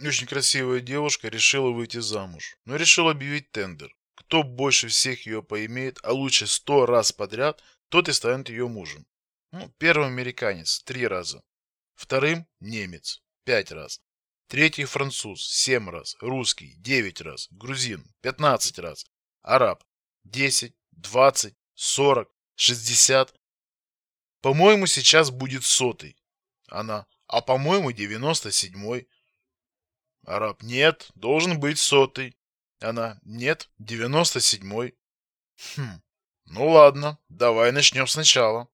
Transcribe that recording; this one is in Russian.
Очень красивая девушка решила выйти замуж, но решила объявить тендер. Кто больше всех ее поимеет, а лучше сто раз подряд, тот и станет ее мужем. Ну, первым американец – три раза. Вторым – немец – пять раз. Третий – француз – семь раз. Русский – девять раз. Грузин – пятнадцать раз. Араб – десять, двадцать, сорок, шестьдесят. По-моему, сейчас будет сотый. Она. А по-моему, девяносто седьмой. Араб. Нет, должен быть сотый. Она. Нет, девяносто седьмой. Хм. Ну ладно, давай начнем сначала.